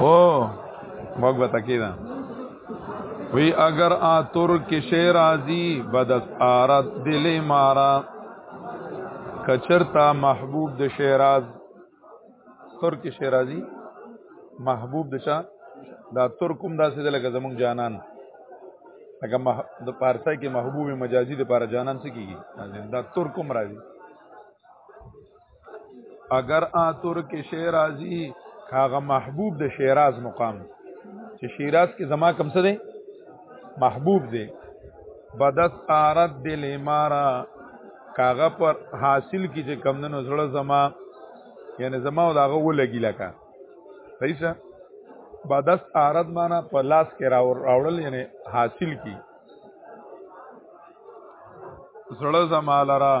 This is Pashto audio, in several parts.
او موږ به تکیدا وی اگر آتور کې شعر ازي بدس آرات دلې مارا کچرتا محبوب د شعراز تور کې شعر ازي محبوب د چا دا تور کوم داسې د لکه زمونږ جانان لکه د پارسای کې محبوب مجازي د پار جانان څه کیږي دا تور کوم راځي اگر آتور کې شیرازی هغه محبوب د شیراز مقام چې شیراز کې زما کم څه دی محبوب دی بدس آرت دل امارا کاغه پر حاصل کی چې کم نن زړه زما یعنی زما او داغه ولګی لکه صحیح شه بدس آرت معنا په لاس کې راوړل یعنی حاصل کی زړه زما لرا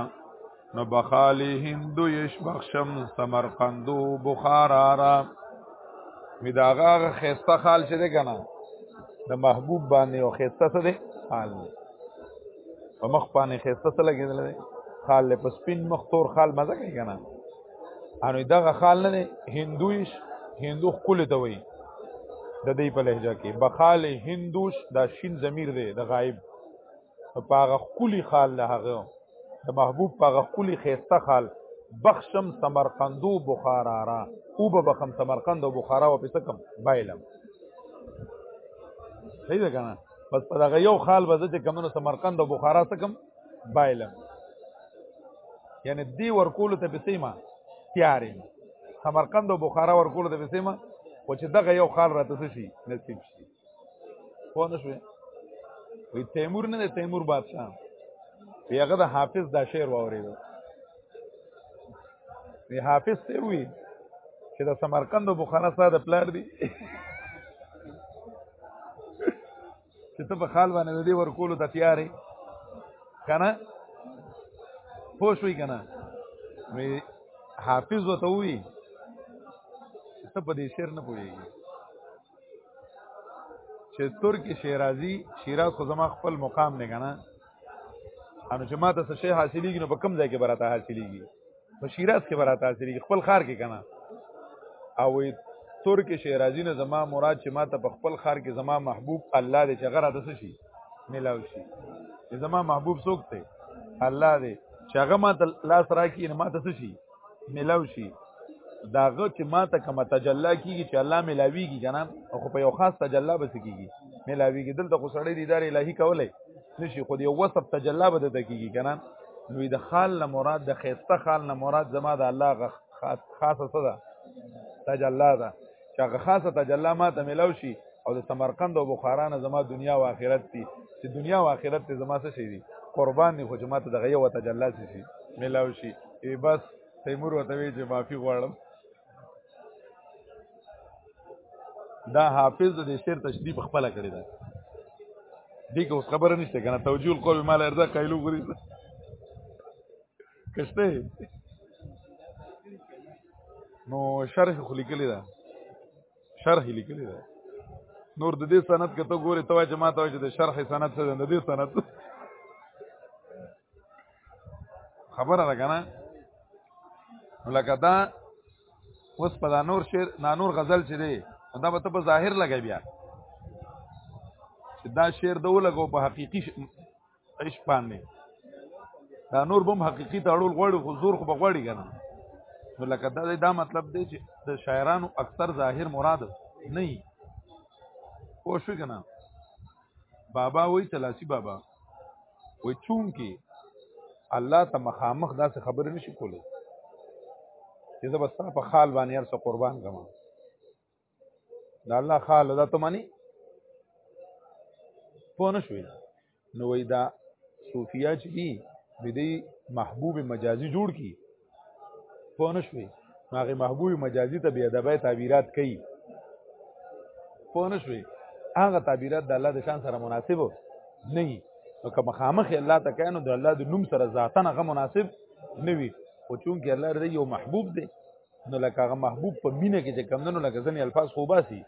نو بخالی هندو یش بخشم سمرقندو بخارا را می داغه خسته خال چې ده کنه د محبوب باندې او خسته څه ده حال په مخ باندې خسته څه لګیدل ده خال له پسپین مخ تور خال مزه کوي کنه انو دغه خال نه هندویش هندو خپل ته وایي د دې په لهجه کې بخال هندوش دا شین ضمیر دی د غایب په هغه خولي خال له هغه د محبوب په هغه خولي خيسته خال بخشم سمرقندو بخارا را او به بخم سمرقند او بخارا او پس کم بایلم صحیح ده کنه بس په دغه یو خال به چې کمونو سمرقند او بخارا سکم بایلم یعنی دی ورکول ته بسیمه تیارې سمرقند او بخارا ورکول ته بسیمه او چې دغه یو خال راته شي نصیب شي پوه نه شوې وی تیمور نه دی تیمور بادشاه وی هغه د حافظ دا شعر واورېدو وی حافظ ته وی چې د سمرقند او بخارا سره د پلار دی چې ته په خال باندې د دې ورکولو ته تیارې کنه پوه شوې کنه وی حافظ وته وی ته په دې شعر نه پوهېږي چې ترک شیرازي شیراز خو زما خپل مقام نه کنه انو چې ما ته څه شی حاصلېږي نو په کوم ځای کې براته حاصلېږي په شیراز کې براته حاصلېږي خپل خار کې کنه او وي ترک شیرازي نه زما مراد چې ما ته په خپل خار کې زما محبوب الله دې چې غره د څه شي ملاو شي زما محبوب څوک دی الله دې چې هغه ما ته لاس راکړي نو ما ته څه شي ملاو شي داغه چې ما ته کوم تجلا کیږي چې الله ملاویږي کنه او خو په یو خاص تجلا بس کیږي ملاویږي دلته خو سړی دیدار الهي کولای نشي خو یو وصف تجلا بده ته کیږي کنه نو د خال نه مراد د خيسته خال نه مراد زما د الله خاص خاصه صدا تجلا ده چې هغه خاصه تجلا ما ته ملاو شي او د سمرقند او بخارا نه زما دنیا او آخرت دي چې دنیا او آخرت ته زما څه شي دي قربان دي خو چې ما ته دغه یو تجلا شي ملاو شي ای بس تیمور وته وی چې معافي غواړم دا حافظ د شعر تشریح خپل کړی دا دغه خبره نشته کنه توجیه القول مال ارزه کایلو غریزه کشته نو شرح خو لیکلی دا شرح لیکلی دا نور د دې سند کته ګوري ته چې ما ته چې د شرح سند څه د دې سند خبره ده کنه لکه دا اوس په دا نور شعر نا نور غزل چې دی دا به ته په ظاهر لګی بیا چې دا شعر د ولګو په حقيقي ايش باندې دا نور بم حقيقي ته اړول غواړي خو زور خو بغواړي کنه نو لکه دا دا مطلب دی چې د شاعرانو اکثر ظاهر مراد نه وي پوه شو کنه بابا وای تلاسی بابا وای چون کې الله ته مخامخ داسې خبرې نشي کولای چې زه بس په خال باندې هر څه قربان کما دا الله خاله دا ته مانی پوه نه شوې نو وای دا صوفیا چې دي د دې محبوب مجازي جوړ کی پوه نه شوې هغه محبوب مجازي ته بیا د بای تعبیرات کوي پوه نه شوې هغه تعبیرات د الله د شان سره مناسب نه وي نو که مخامخ الله ته کینو د الله د نوم سره ذاتن هغه مناسب نه وي خو چونکې الله دې یو محبوب دی نو لکه هغه محبوب په مینه کې چې کم دنو لکه ځنې الفاظ خو باسي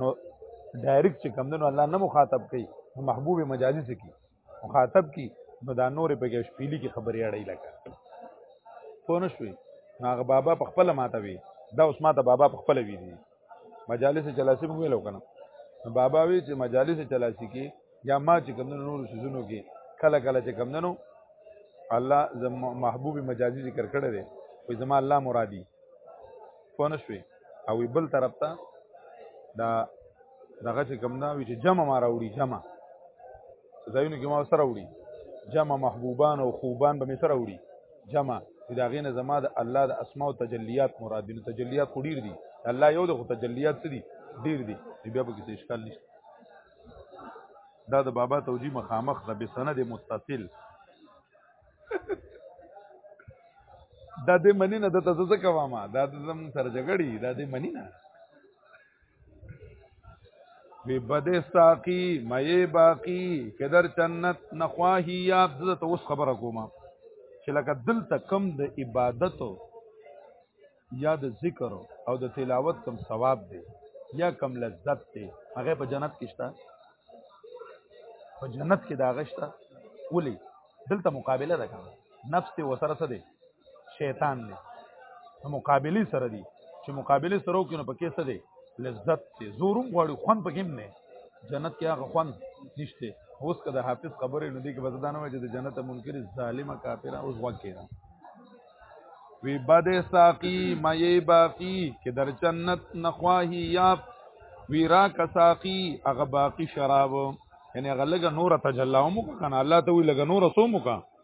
نو ډایرکټ چې کم دنو الله نه مخاطب کوي نو محبوب مجازي څه کی مخاطب کی نو دا نور په کې شپېلي کې خبرې اړې لکه پوه نه شوي هغه بابا په خپل ماته وي دا اوس ماته بابا په خپل وی دي مجالس چلاسی موږ ویلو کنه بابا وی چې مجالس چلاسی کې یا ما چې کمنو نور سيزونو کې کله کله چې کمنو الله زم محبوب مجازي ذکر کړی دی وې زما الله مرادي فونه شوي او بل طرف ته دا دغه چې کمنا وی چې جمع ما راوړي جمع زایونه کې ما سره وړي جمع محبوبان او خوبان به می سره وړي جمع چې دا غینه زما د الله د اسماء او تجلیات مراد دي تجلیات خو ډیر دي الله یو د تجلیات څه دي ډیر دي بیا به کې اشکال نشته دا د بابا توجیه مخامخ د بسند متصل دا دې منی نه د تاسو څه کومه دا د زم سره جګړی دا دې منی نه وی بده ساقی مې باقی کدر جنت نخواهی یاد زه ته اوس خبره کوم چې لکه دلته کم د عبادت یا د ذکر او د تلاوت کم ثواب دی یا کم لذت دی هغه په جنت کې شته په جنت کې دا غشته ولی دلته مقابله ده کنه نفس ته وسره څه دی شیطان دی مقابلی سره دی چې مقابله سره وکړو پکې څه دی لذت دی زورم غواړي خوان پکې نه جنت کې هغه خوان نشته اوس کده حافظ خبرې نه دی کې بزدانه وایي چې د جنت منکر ظالم کافر اوس واکې نه وی بد ساقی مې باقی کې در جنت نخواهی یاب وی را کا ساقی هغه باقی شراب یعنی هغه لګ نور تجلا مو کنه الله ته وی لګ نور سو مو کنه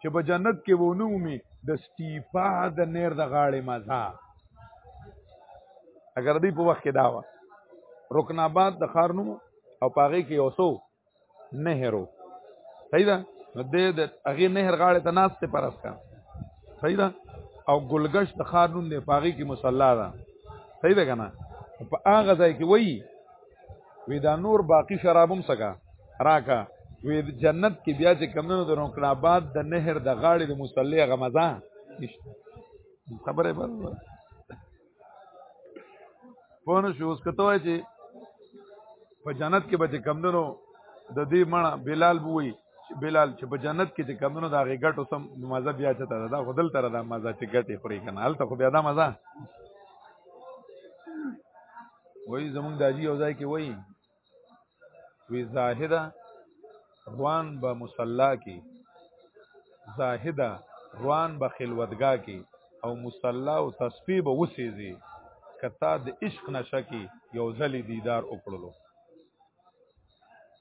چې په جنت کې ونه ومي د استیفا د نیر د غاړې مزه اگر دی په وخت کې دا و رکن آباد د خار نوم او پاغه کې اوسو نهرو صحیح ده نو د د هغه نهر غاړه ته ناس ته پرس کا صحیح ده او ګلګش د خار نوم نه پاغه کې مصلا ده صحیح ده کنه په هغه ځای کې وایي وی دا نور باقی شرابم سکا راکا وی جنت کې بیا چې کمنو درو کړه آباد د نهر د غاړې د مصلی غمزه نشته خبره به پونه شو اوس کته وای چې په جنت کې به چې کمنو د دې مړه بلال بووي بلال چې په جنت کې چې کمنو دا غټو سم مزه بیا چته دا خدل تر دا مزه چې غټي خوري کنه حالت خو بیا دا مزه وای زمونږ داجی یو ځای کې وای وی زاهده روان به مصلا کې زاهده روان به خلوتګا کې او مصلا او تسبیح به وسېږي کتا د عشق نشه کې یو ځل دیدار وکړلو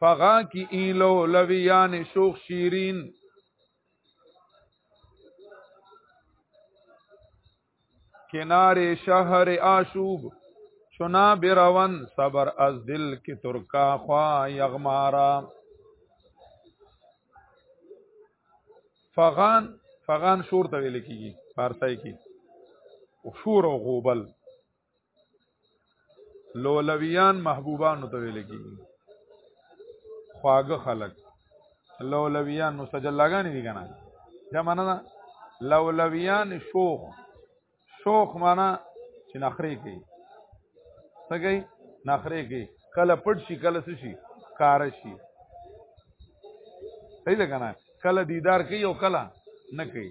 فغا کی ایلو لویان شوخ شیرین کنار شهر آشوب چنا بروان صبر از دل کی ترکا خوا یغمارا فغان فغان شور ته ویل کیږي فارسی کې او شور او غوبل لولویان محبوبانو ته ویل کیږي خواږه خلک لولویان نو سجلاګانی دي کنه دا معنا ده لولویان شوخ شوخ معنا چې نخري کوي سګي نخري کوي کله پټ شي کله څه شي کار شي صحیح ده کنه کله دیدار کوي او کله نه کوي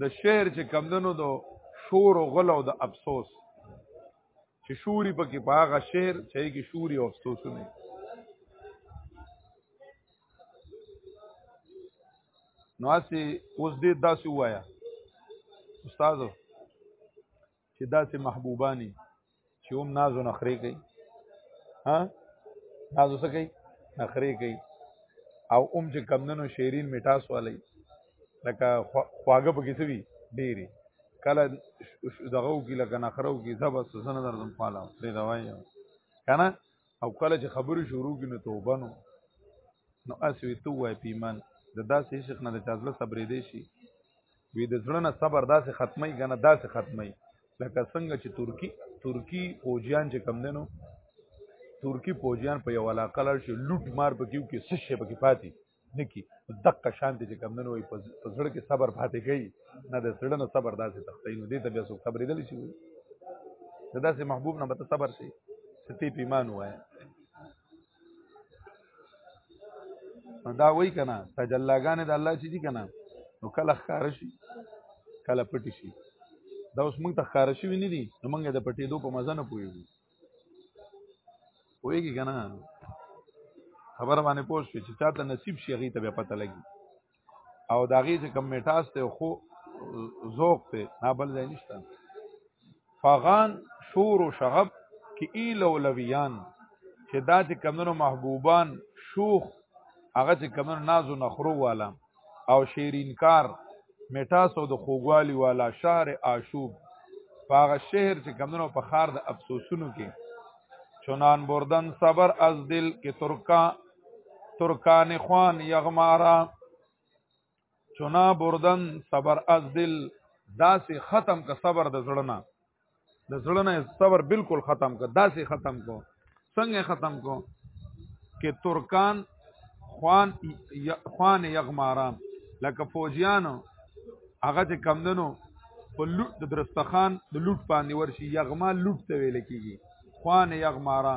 د شعر چې کمدنو دو شور او غل او د افسوس چې شوري پکې په هغه شعر چې کې شوري او افسوسونه نو اسی اوس دې داسې وایا استادو چې داسې محبوبانی چې هم نازو نخري کوي ها نازو څه کوي نخري کوي او هم چې کمندنو شیرین میټاس والی لکه خواږه پکې سوي ډېری کله دغه کی لکه نخرو کی زب سزنه درځم خاله پرې دا وایي کنه او کله چې خبرې شروع کینو توبه نو نو اسوي تو وای پیمن د داسې عشق نه د چازله صبرې دی شي وی د زړه نه صبر داسې ختمي کنه داسې ختمي لکه څنګه چې ترکی ترکی فوجیان چې کم دنو ترکی فوجیان په یو علاقه لړ شي لوټ مار پکې کې څه شي پکې پاتې نکی دقه شانت چې کم دنو په زړه کې صبر پاتې کوي نه د زړه نه صبر داسې تختې نو دې ته بیا څوک صبر دي شي داسې محبوب نه به صبر شي ستې پیمان وایي دا وای کنه تجلاګان د الله چې دي کنه نو کله ښکار شي کله پټ شي دا اوس موږ ته ښکار شي نه دي نو موږ د پټې دوه په مزه نه پويږو وایي کنه خبر باندې پوه شو چې چاته نصیب شي هغه ته به پته لګي او دا غي چې کوم میټاس ته خو ذوق ته نه بل ځای نشته فغان شور او شغب کې ای لولویان چې دا چې کمنو محبوبان شوخ هغه چې کمنو نازو نخرو والا او شیرین کار میټاس او د خوګوالی والا شهر آشوب پاغه شهر چې کمنو په خار د افسوسونو کې چنان بردن صبر از دل کې ترکا ترکان خوان یغمارا چنا بردن صبر از دل داسې ختم که صبر د زړه د زړه نه صبر بالکل ختم کو داسې ختم کو څنګه ختم کو کې ترکان خوان خوان یغمارا لکه فوجیانو هغه چې کمندنو په لوټ د درستخان د لوټ باندې ورشي یغما لوټ ته ویل کیږي خوان یغمارا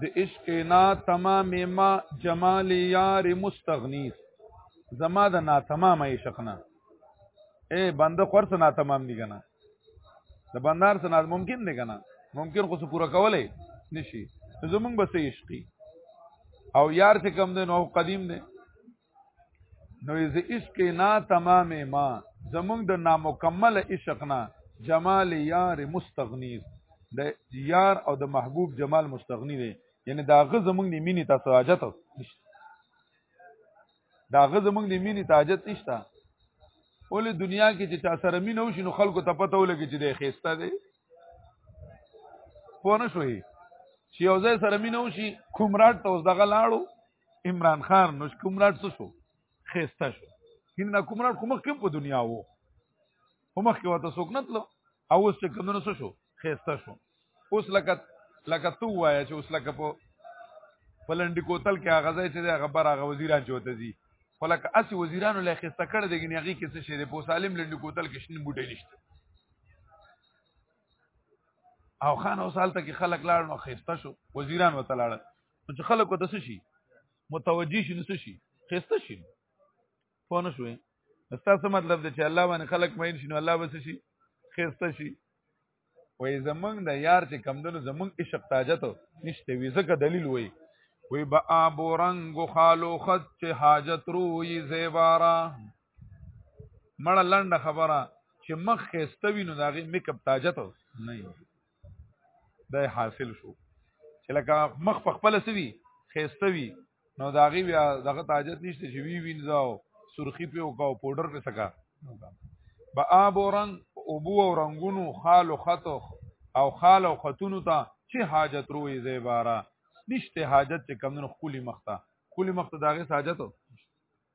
ز عشق نا تمام ما جمال یار مستغنی زما د نا تمام عشق نه اے بنده خرڅ نا تمام دی کنه د بندار سره ممکن دی کنه ممکن خو څه پوره کولای نشي زمونږ بس عشقي او یار چې کم دی نو قدیم دی نو از عشق نا تمام ما زمونږ د نامکمل عشق نه جمال یار مستغنی د یار او د محبوب جمال مستغنی دی یعنی دا غ زمونږ د مینې تاسو حاجت نشته دا غ زمونږ د مینې تاجت نشته ولې دنیا کې چې چا سره مینه وشي نو خلکو ته پته ولګي چې د خيسته دی پوه نه شوي چې یو ځای سره مینه وشي کومراټ ته اوس دغه لاړو عمران خان نو کومرات څه شو خيسته شو هند نه کومرات کوم کې په دنیا وو هم کې وته څوک نه تلو او اوس چې کومونه څه شو خيسته شو اوس لکه لکه تو وایا چې اوس لکه په پلنډي کوتل کې هغه ځای چې هغه بر هغه وزیران چوته دي ولکه اسی وزیرانو له خسته کړ دي غنی هغه کې څه شي د پو سالم لنډي کوتل کې شنه بوټي نشته او خان اوس حالت کې خلک لاړ نو خسته شو وزیران وته لاړ چې خلک وته څه شي متوجي شي نو څه شي خسته شي په نه شوي ستاسو مطلب دی چې الله باندې خلک مین شي نو الله به څه شي خسته شي وای زمنګ د یار چې کمدنو زمنګ عشق تاجت نشته وی زکه دلیل وای وی با اب رنگ خالو خط چې حاجت روی زیبارا مړه لنډه خبره چې مخ خسته وینو داغه میک اپ تاجت نه دا حاصل شو چې لکه مخ په خپل سوي خيسته وي نو دا غي بیا دغه تاجت نشته چې وی وینځاو سرخی په وکاو پودر په سکا با آب او رنگ او بو او رنگونو خال او خطو او خال او خطونو ته چې حاجت روي زیبارا نشته حاجت چې کمونو خولي مخته خولي مخته داغه حاجت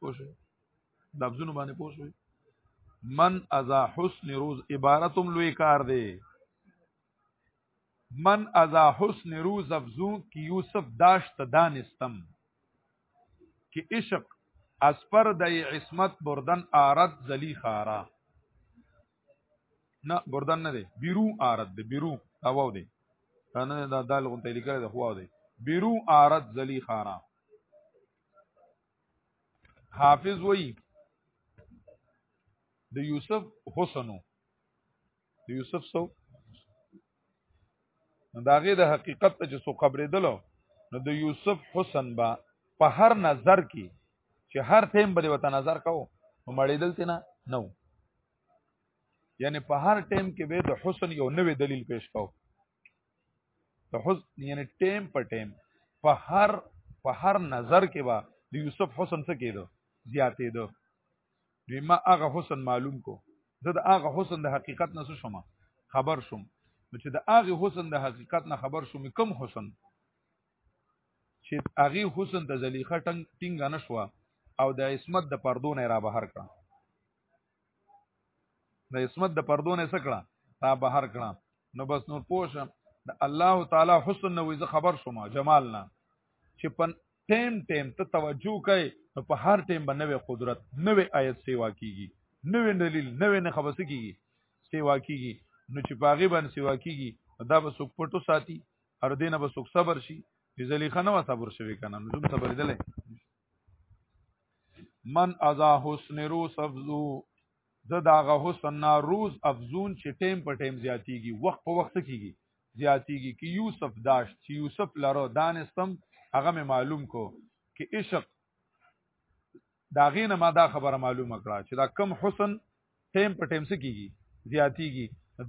پوه شئ لفظونو باندې پوه شئ من ازا حسن روز عبارتم لوی کار دی من ازا حسن روز افزون کی یوسف داشت دانستم کی عشق از پر د عصمت بردن آرد زلی خارا نه بردن نه دی بیرو آرد دی بیرو اواو دی نه دا دال غون تیلی کړی د خواو دی بیرو آرد زلی خارا حافظ وی د یوسف حسنو د یوسف سو نو داغه د حقیقت ته چې سو قبرېدلو نو د یوسف حسن با په هر نظر کې چې هر تیم به وته نظر کاو نو مړېدل تینا نو یعنی په هر ټیم کې به د حسن یو نوې دلیل پیش کاو د حسن یعنی ټیم په ټیم په هر په هر نظر کې با د یوسف حسن څه کېدو زیاتې دو دوی ما هغه حسن معلوم کو زه د هغه حسن د حقیقت نه شوم خبر شوم نو چې د هغه حسن د حقیقت نه خبر شوم کم حسن چې هغه حسن د زلیخه ټنګ ټینګ نه شو او د عصمت د پردو نه را بهر کړ د عصمت د پردو نه سکړه تا بهر کړه نو بس نور پوښه د الله تعالی حسن نو زه خبر شوم جمال نه چې په ټیم ټیم ته توجه کوي نو په هر ټیم باندې نوې قدرت نوې آیت سیوا کیږي نوې دلیل نوې نه خبر کیږي سیوا کیږي نو چې پاغي باندې سیوا کیږي دا به څوک پټو ساتي هر دینه به څوک صبر شي ځلیخه نو صبر شوی کنه نو صبر دلې من ازا حسن روس افزو زه داغه حسن نا روز افزون چې ټیم په ټیم زیاتیږي وخت په وخت کیږي زیاتیږي کې یوسف داش چې یوسف لرو دانستم هغه مې معلوم کو کې عشق دا غینه ما دا خبره معلومه کړه چې دا کم حسن ټیم په ټیم څه کیږي زیاتیږي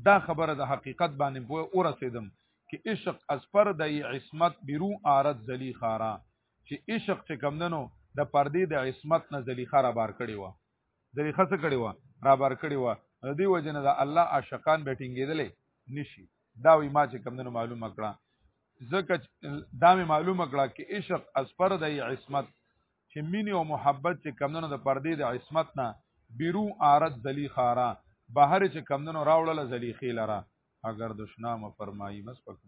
دا خبره د حقیقت باندې پوه اورسیدم کې عشق از پر د عصمت بیرو عارض ذلی خارا چې عشق چې کم دنو د پردې د عصمت نه زلیخه را بار کړی و زلیخه څه کړی و را بار کړی و نو دی وجه نه د الله عاشقان به ټینګېدلې نشي دا وی ما چې کم دنو معلومه کړه ځکه دا مې معلومه کړه کې عشق از پر د عصمت چې مینې او محبت چې کم دنو د پردې د عصمت نه بیرو عارت زلیخه را بهر چې کم دنو راوړله زلیخې لره اگر دشنامه فرمایي مس پکې